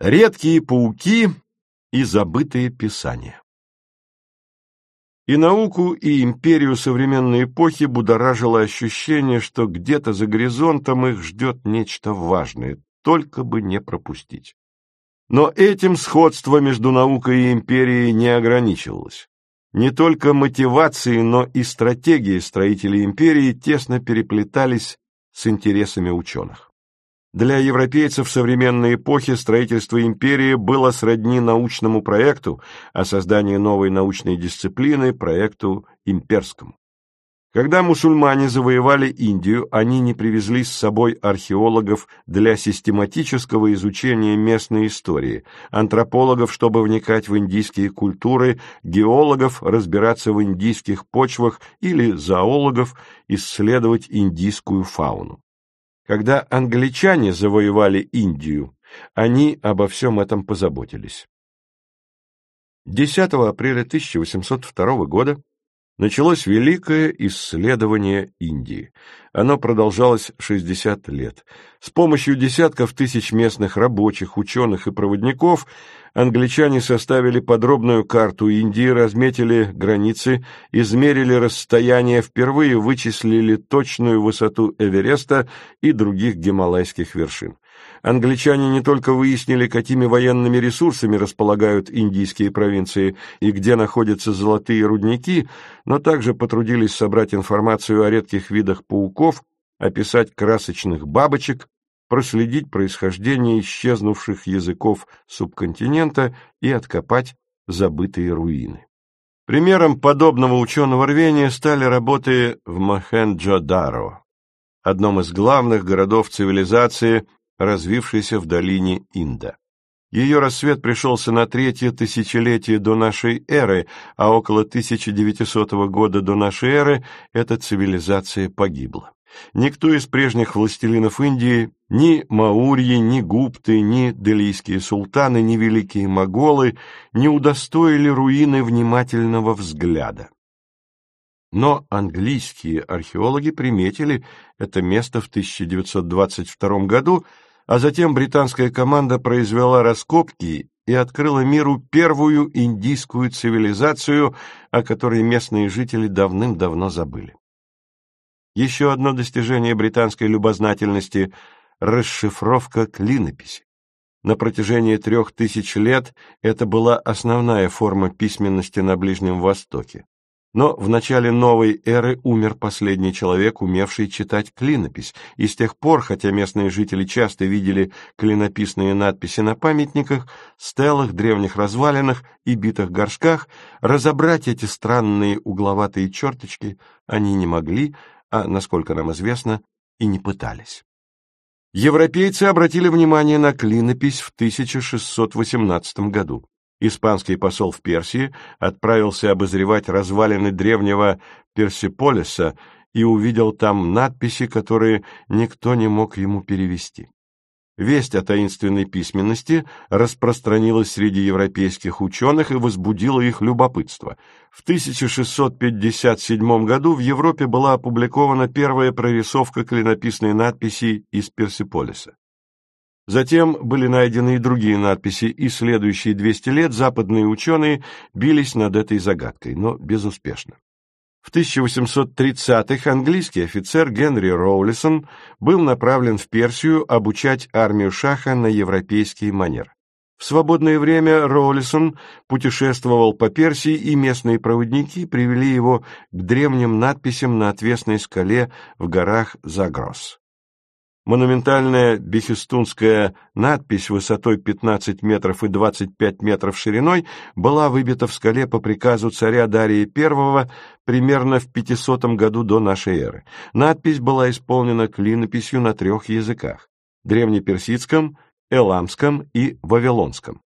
Редкие пауки и забытые писания. И науку, и империю современной эпохи будоражило ощущение, что где-то за горизонтом их ждет нечто важное, только бы не пропустить. Но этим сходство между наукой и империей не ограничивалось. Не только мотивации, но и стратегии строителей империи тесно переплетались с интересами ученых. Для европейцев современной эпохи строительство империи было сродни научному проекту, а создание новой научной дисциплины – проекту имперскому. Когда мусульмане завоевали Индию, они не привезли с собой археологов для систематического изучения местной истории, антропологов, чтобы вникать в индийские культуры, геологов, разбираться в индийских почвах или зоологов, исследовать индийскую фауну. Когда англичане завоевали Индию, они обо всем этом позаботились. 10 апреля 1802 года началось великое исследование Индии. Оно продолжалось 60 лет. С помощью десятков тысяч местных рабочих, ученых и проводников англичане составили подробную карту Индии, разметили границы, измерили расстояние, впервые вычислили точную высоту Эвереста и других гималайских вершин. Англичане не только выяснили, какими военными ресурсами располагают индийские провинции и где находятся золотые рудники, но также потрудились собрать информацию о редких видах пауков, описать красочных бабочек, проследить происхождение исчезнувших языков субконтинента и откопать забытые руины. Примером подобного ученого рвения стали работы в Мохенджо-Даро, одном из главных городов цивилизации, развившейся в долине Инда. Ее рассвет пришелся на третье тысячелетие до нашей эры, а около 1900 года до нашей эры эта цивилизация погибла. Никто из прежних властелинов Индии, ни Маурьи, ни Гупты, ни делийские султаны, ни великие моголы не удостоили руины внимательного взгляда. Но английские археологи приметили это место в 1922 году, а затем британская команда произвела раскопки и открыла миру первую индийскую цивилизацию, о которой местные жители давным-давно забыли. Еще одно достижение британской любознательности – расшифровка клинописи. На протяжении трех тысяч лет это была основная форма письменности на Ближнем Востоке. Но в начале новой эры умер последний человек, умевший читать клинопись, и с тех пор, хотя местные жители часто видели клинописные надписи на памятниках, стелах, древних развалинах и битых горшках, разобрать эти странные угловатые черточки они не могли, а, насколько нам известно, и не пытались. Европейцы обратили внимание на клинопись в 1618 году. Испанский посол в Персии отправился обозревать развалины древнего Персиполиса и увидел там надписи, которые никто не мог ему перевести. Весть о таинственной письменности распространилась среди европейских ученых и возбудила их любопытство. В 1657 году в Европе была опубликована первая прорисовка клинописной надписи из Персиполиса. Затем были найдены и другие надписи, и следующие 200 лет западные ученые бились над этой загадкой, но безуспешно. В 1830-х английский офицер Генри Роулисон был направлен в Персию обучать армию Шаха на европейский манер. В свободное время Роулисон путешествовал по Персии, и местные проводники привели его к древним надписям на отвесной скале в горах Загрос. Монументальная бехестунская надпись высотой 15 метров и 25 метров шириной была выбита в скале по приказу царя Дария I примерно в 500 году до нашей эры. Надпись была исполнена клинописью на трех языках – древнеперсидском, эламском и вавилонском.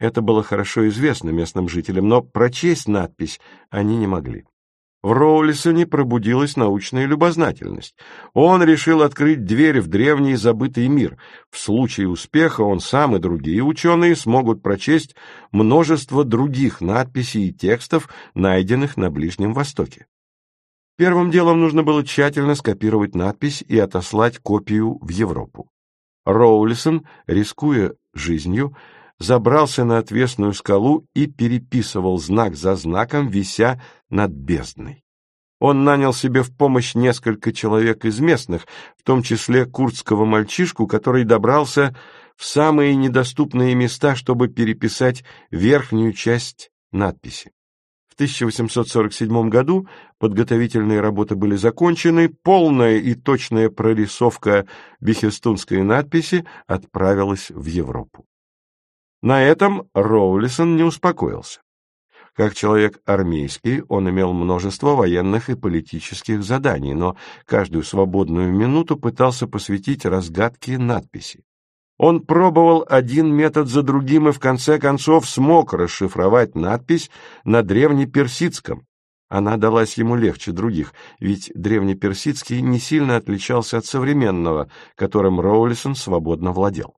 Это было хорошо известно местным жителям, но прочесть надпись они не могли. В Роулисоне пробудилась научная любознательность. Он решил открыть дверь в древний забытый мир. В случае успеха он сам и другие ученые смогут прочесть множество других надписей и текстов, найденных на Ближнем Востоке. Первым делом нужно было тщательно скопировать надпись и отослать копию в Европу. Роулисон, рискуя жизнью, забрался на отвесную скалу и переписывал знак за знаком, вися над бездной. Он нанял себе в помощь несколько человек из местных, в том числе курдского мальчишку, который добрался в самые недоступные места, чтобы переписать верхнюю часть надписи. В 1847 году подготовительные работы были закончены, полная и точная прорисовка бехестунской надписи отправилась в Европу. На этом Роулисон не успокоился. Как человек армейский, он имел множество военных и политических заданий, но каждую свободную минуту пытался посвятить разгадке надписи. Он пробовал один метод за другим и в конце концов смог расшифровать надпись на древнеперсидском. Она далась ему легче других, ведь древнеперсидский не сильно отличался от современного, которым Роулисон свободно владел.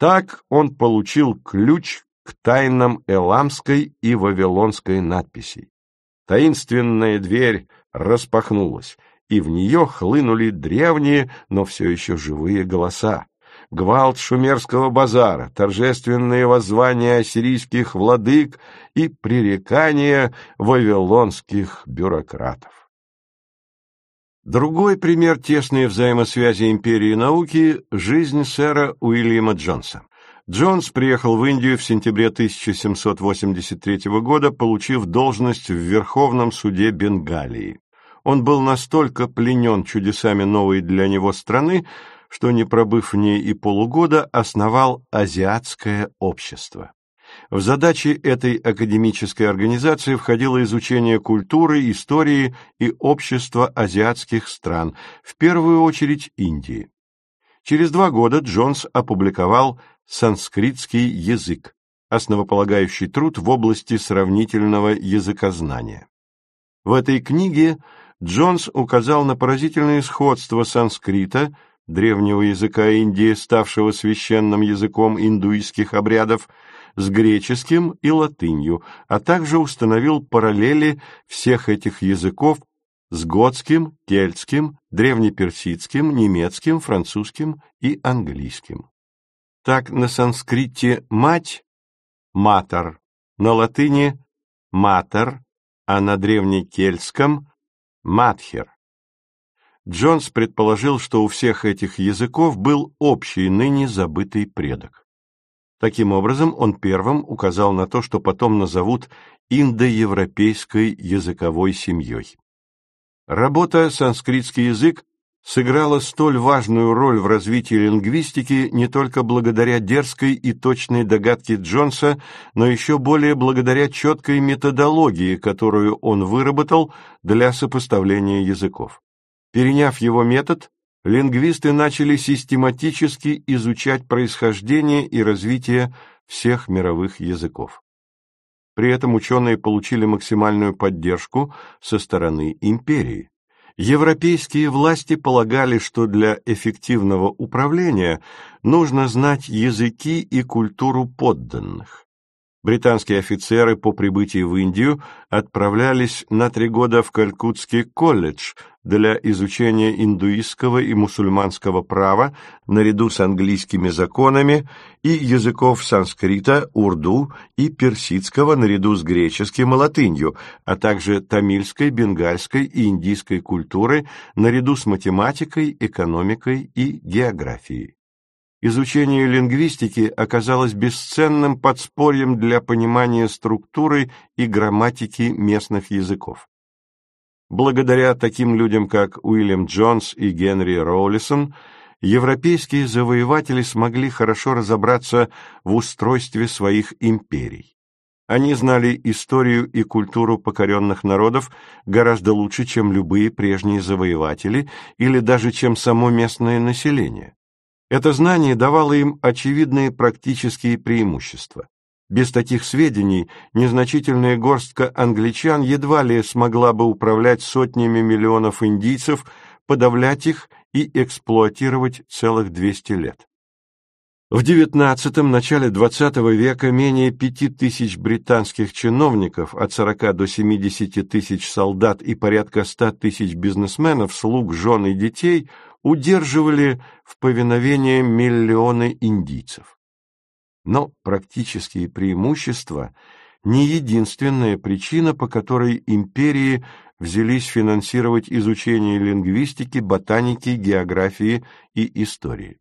Так он получил ключ к тайнам эламской и вавилонской надписей. Таинственная дверь распахнулась, и в нее хлынули древние, но все еще живые голоса. Гвалт шумерского базара, торжественные воззвания ассирийских владык и пререкания вавилонских бюрократов. Другой пример тесной взаимосвязи империи и науки – жизнь сэра Уильяма Джонса. Джонс приехал в Индию в сентябре 1783 года, получив должность в Верховном суде Бенгалии. Он был настолько пленен чудесами новой для него страны, что, не пробыв в ней и полугода, основал Азиатское общество. В задачи этой академической организации входило изучение культуры, истории и общества азиатских стран, в первую очередь Индии. Через два года Джонс опубликовал санскритский язык, основополагающий труд в области сравнительного языкознания. В этой книге Джонс указал на поразительное сходство санскрита, древнего языка Индии, ставшего священным языком индуистских обрядов, с греческим и латынью, а также установил параллели всех этих языков с готским, кельтским, древнеперсидским, немецким, французским и английским. Так на санскрите «мать» — «матер», на латыни «матер», а на древнекельтском — «матхер». Джонс предположил, что у всех этих языков был общий ныне забытый предок. Таким образом, он первым указал на то, что потом назовут индоевропейской языковой семьей. Работа «Санскритский язык» сыграла столь важную роль в развитии лингвистики не только благодаря дерзкой и точной догадке Джонса, но еще более благодаря четкой методологии, которую он выработал для сопоставления языков. Переняв его метод, лингвисты начали систематически изучать происхождение и развитие всех мировых языков. При этом ученые получили максимальную поддержку со стороны империи. Европейские власти полагали, что для эффективного управления нужно знать языки и культуру подданных. Британские офицеры по прибытии в Индию отправлялись на три года в Калькутский колледж для изучения индуистского и мусульманского права наряду с английскими законами и языков санскрита, урду и персидского наряду с греческим и латынью, а также тамильской, бенгальской и индийской культуры наряду с математикой, экономикой и географией. Изучение лингвистики оказалось бесценным подспорьем для понимания структуры и грамматики местных языков. Благодаря таким людям, как Уильям Джонс и Генри Роулисон, европейские завоеватели смогли хорошо разобраться в устройстве своих империй. Они знали историю и культуру покоренных народов гораздо лучше, чем любые прежние завоеватели или даже чем само местное население. Это знание давало им очевидные практические преимущества. Без таких сведений незначительная горстка англичан едва ли смогла бы управлять сотнями миллионов индийцев, подавлять их и эксплуатировать целых 200 лет. В XIX – начале XX века менее пяти тысяч британских чиновников, от 40 до 70 тысяч солдат и порядка 100 тысяч бизнесменов, слуг, жен и детей удерживали в повиновении миллионы индийцев. Но практические преимущества – не единственная причина, по которой империи взялись финансировать изучение лингвистики, ботаники, географии и истории.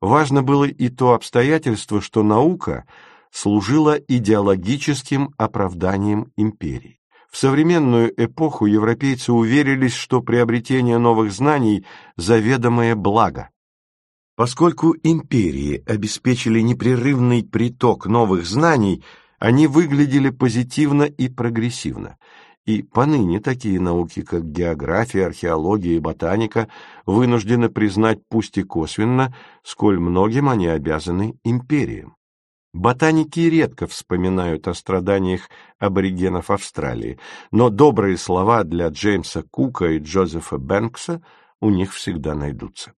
Важно было и то обстоятельство, что наука служила идеологическим оправданием империи. В современную эпоху европейцы уверились, что приобретение новых знаний – заведомое благо. Поскольку империи обеспечили непрерывный приток новых знаний, они выглядели позитивно и прогрессивно. И поныне такие науки, как география, археология и ботаника, вынуждены признать пусть и косвенно, сколь многим они обязаны империям. Ботаники редко вспоминают о страданиях аборигенов Австралии, но добрые слова для Джеймса Кука и Джозефа Бэнкса у них всегда найдутся.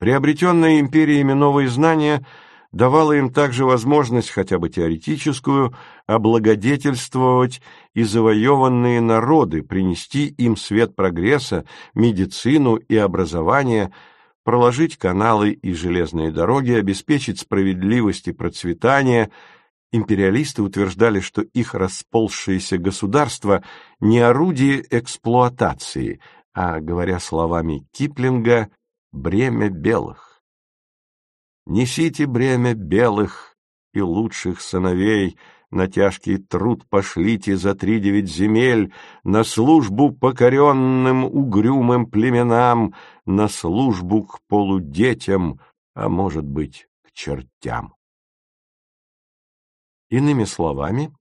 Приобретенные империями новые знания давала им также возможность, хотя бы теоретическую, облагодетельствовать и завоеванные народы, принести им свет прогресса, медицину и образование – проложить каналы и железные дороги, обеспечить справедливость и процветание. Империалисты утверждали, что их расползшееся государство не орудие эксплуатации, а, говоря словами Киплинга, бремя белых. «Несите бремя белых и лучших сыновей», на тяжкий труд пошлите за три девять земель, на службу покоренным угрюмым племенам, на службу к полудетям, а может быть, к чертям. Иными словами,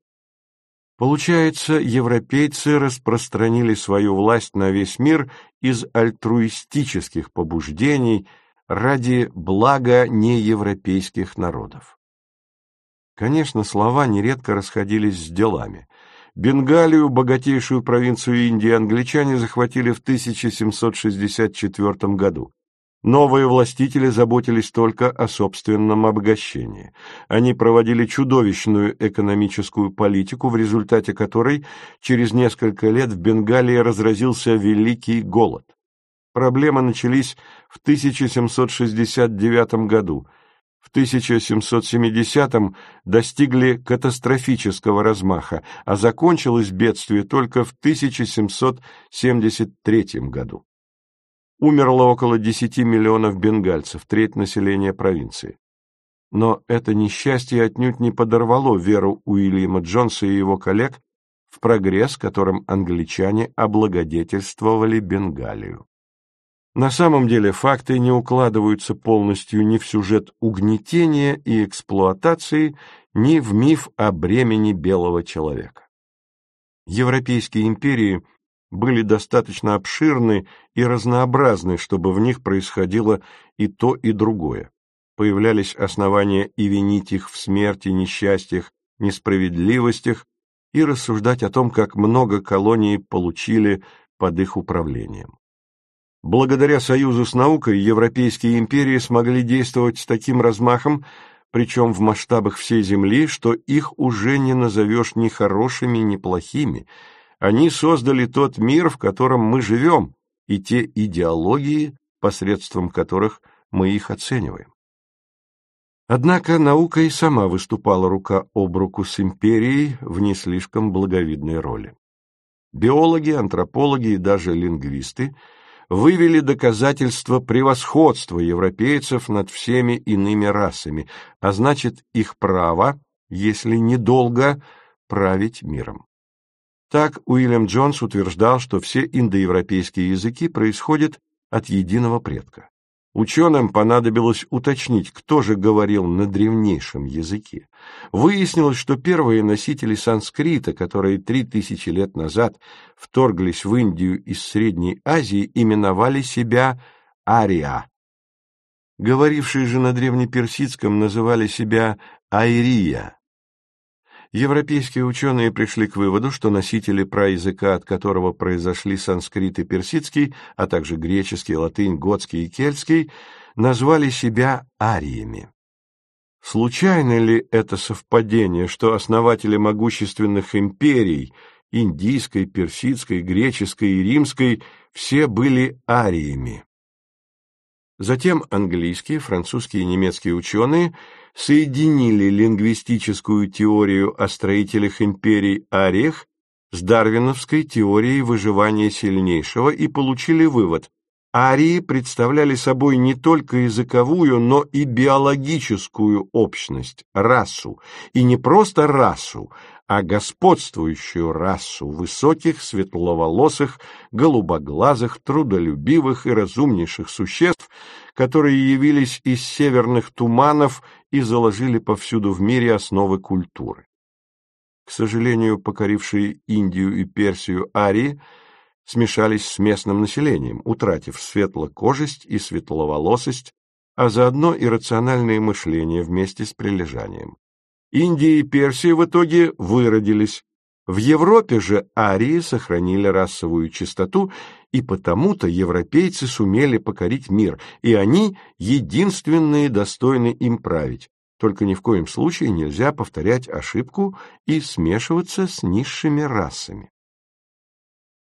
получается, европейцы распространили свою власть на весь мир из альтруистических побуждений ради блага неевропейских народов. Конечно, слова нередко расходились с делами. Бенгалию, богатейшую провинцию Индии, англичане захватили в 1764 году. Новые властители заботились только о собственном обогащении. Они проводили чудовищную экономическую политику, в результате которой через несколько лет в Бенгалии разразился Великий голод. Проблемы начались в 1769 году – в 1770-м достигли катастрофического размаха, а закончилось бедствие только в 1773 году. Умерло около 10 миллионов бенгальцев, треть населения провинции. Но это несчастье отнюдь не подорвало веру Уильяма Джонса и его коллег в прогресс, которым англичане облагодетельствовали Бенгалию. На самом деле факты не укладываются полностью ни в сюжет угнетения и эксплуатации, ни в миф о бремени белого человека. Европейские империи были достаточно обширны и разнообразны, чтобы в них происходило и то, и другое. Появлялись основания и винить их в смерти, несчастьях, несправедливостях, и рассуждать о том, как много колоний получили под их управлением. Благодаря союзу с наукой европейские империи смогли действовать с таким размахом, причем в масштабах всей Земли, что их уже не назовешь ни хорошими, ни плохими. Они создали тот мир, в котором мы живем, и те идеологии, посредством которых мы их оцениваем. Однако наука и сама выступала рука об руку с империей в не слишком благовидной роли. Биологи, антропологи и даже лингвисты – вывели доказательства превосходства европейцев над всеми иными расами, а значит их право, если недолго, править миром. Так Уильям Джонс утверждал, что все индоевропейские языки происходят от единого предка. Ученым понадобилось уточнить, кто же говорил на древнейшем языке. Выяснилось, что первые носители санскрита, которые три тысячи лет назад вторглись в Индию из Средней Азии, именовали себя Ария. Говорившие же на древнеперсидском называли себя Айрия. Европейские ученые пришли к выводу, что носители праязыка, от которого произошли санскрит и персидский, а также греческий, латынь, готский и кельтский, назвали себя ариями. Случайно ли это совпадение, что основатели могущественных империй, индийской, персидской, греческой и римской, все были ариями? Затем английские, французские и немецкие ученые соединили лингвистическую теорию о строителях империй Ариях с дарвиновской теорией выживания сильнейшего и получили вывод – арии представляли собой не только языковую, но и биологическую общность, расу, и не просто расу, а господствующую расу высоких, светловолосых, голубоглазых, трудолюбивых и разумнейших существ, которые явились из северных туманов и заложили повсюду в мире основы культуры. К сожалению, покорившие Индию и Персию арии смешались с местным населением, утратив светлокожесть и светловолосость, а заодно и рациональное мышление вместе с прилежанием. Индия и Персия в итоге выродились. В Европе же арии сохранили расовую чистоту, и потому-то европейцы сумели покорить мир, и они единственные достойны им править. Только ни в коем случае нельзя повторять ошибку и смешиваться с низшими расами.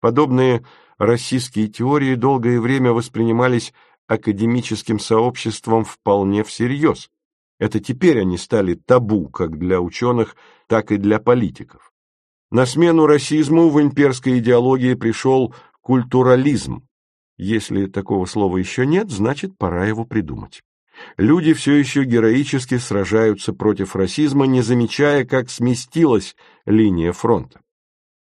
Подобные российские теории долгое время воспринимались академическим сообществом вполне всерьез. Это теперь они стали табу как для ученых, так и для политиков. На смену расизму в имперской идеологии пришел культурализм. Если такого слова еще нет, значит, пора его придумать. Люди все еще героически сражаются против расизма, не замечая, как сместилась линия фронта.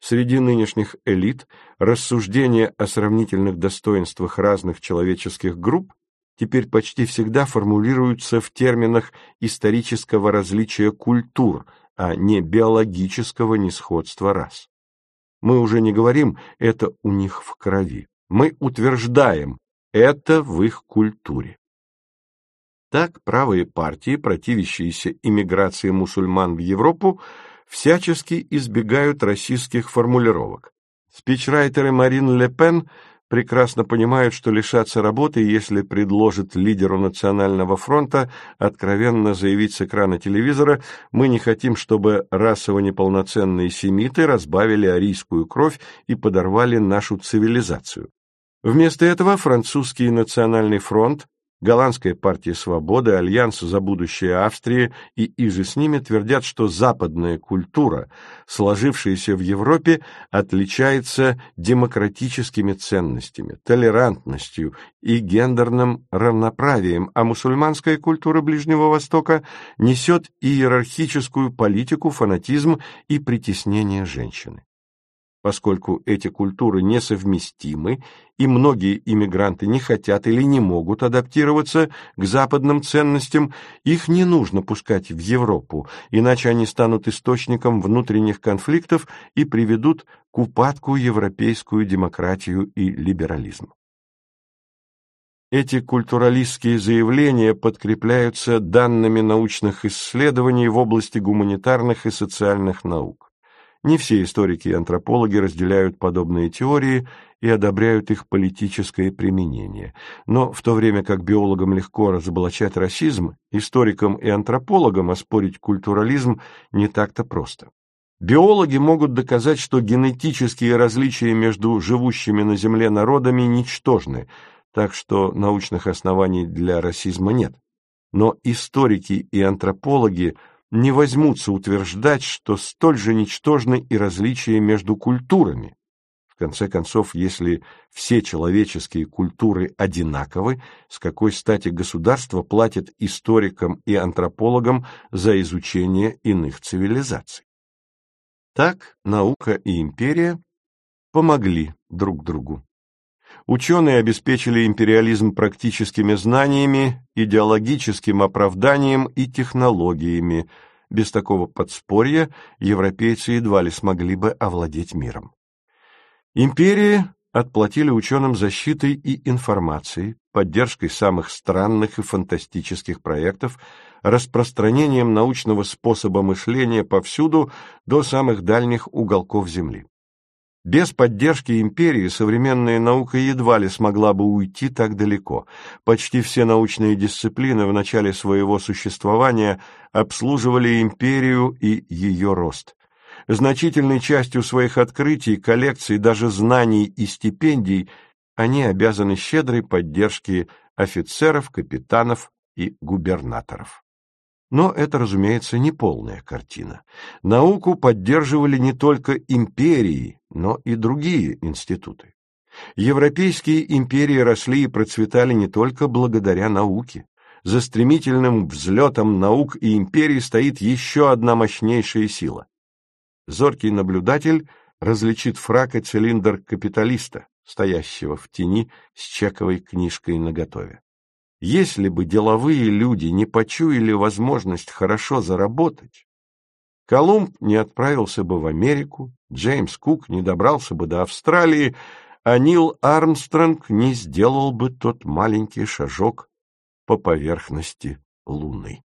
Среди нынешних элит рассуждения о сравнительных достоинствах разных человеческих групп теперь почти всегда формулируются в терминах исторического различия культур, а не биологического несходства рас. Мы уже не говорим «это у них в крови», мы утверждаем «это в их культуре». Так правые партии, противящиеся иммиграции мусульман в Европу, всячески избегают российских формулировок. Спичрайтеры Марин Ле Пен прекрасно понимают, что лишаться работы, если предложит лидеру Национального фронта откровенно заявить с экрана телевизора «Мы не хотим, чтобы расово неполноценные семиты разбавили арийскую кровь и подорвали нашу цивилизацию». Вместо этого французский Национальный фронт Голландская партия свободы, Альянс за будущее Австрии и иже с ними твердят, что западная культура, сложившаяся в Европе, отличается демократическими ценностями, толерантностью и гендерным равноправием, а мусульманская культура Ближнего Востока несет иерархическую политику, фанатизм и притеснение женщины. Поскольку эти культуры несовместимы, и многие иммигранты не хотят или не могут адаптироваться к западным ценностям, их не нужно пускать в Европу, иначе они станут источником внутренних конфликтов и приведут к упадку европейскую демократию и либерализм. Эти культуралистские заявления подкрепляются данными научных исследований в области гуманитарных и социальных наук. Не все историки и антропологи разделяют подобные теории и одобряют их политическое применение. Но в то время как биологам легко разоблачать расизм, историкам и антропологам оспорить культурализм не так-то просто. Биологи могут доказать, что генетические различия между живущими на Земле народами ничтожны, так что научных оснований для расизма нет. Но историки и антропологи – не возьмутся утверждать, что столь же ничтожны и различия между культурами. В конце концов, если все человеческие культуры одинаковы, с какой стати государство платит историкам и антропологам за изучение иных цивилизаций? Так наука и империя помогли друг другу. Ученые обеспечили империализм практическими знаниями, идеологическим оправданием и технологиями. Без такого подспорья европейцы едва ли смогли бы овладеть миром. Империи отплатили ученым защитой и информацией, поддержкой самых странных и фантастических проектов, распространением научного способа мышления повсюду до самых дальних уголков Земли. Без поддержки империи современная наука едва ли смогла бы уйти так далеко. Почти все научные дисциплины в начале своего существования обслуживали империю и ее рост. Значительной частью своих открытий, коллекций, даже знаний и стипендий они обязаны щедрой поддержке офицеров, капитанов и губернаторов. Но это, разумеется, не полная картина. Науку поддерживали не только империи, но и другие институты. Европейские империи росли и процветали не только благодаря науке. За стремительным взлетом наук и империй стоит еще одна мощнейшая сила. Зоркий наблюдатель различит фрак и цилиндр капиталиста, стоящего в тени с чековой книжкой наготове. Если бы деловые люди не почуяли возможность хорошо заработать, Колумб не отправился бы в Америку, Джеймс Кук не добрался бы до Австралии, а Нил Армстронг не сделал бы тот маленький шажок по поверхности Луны.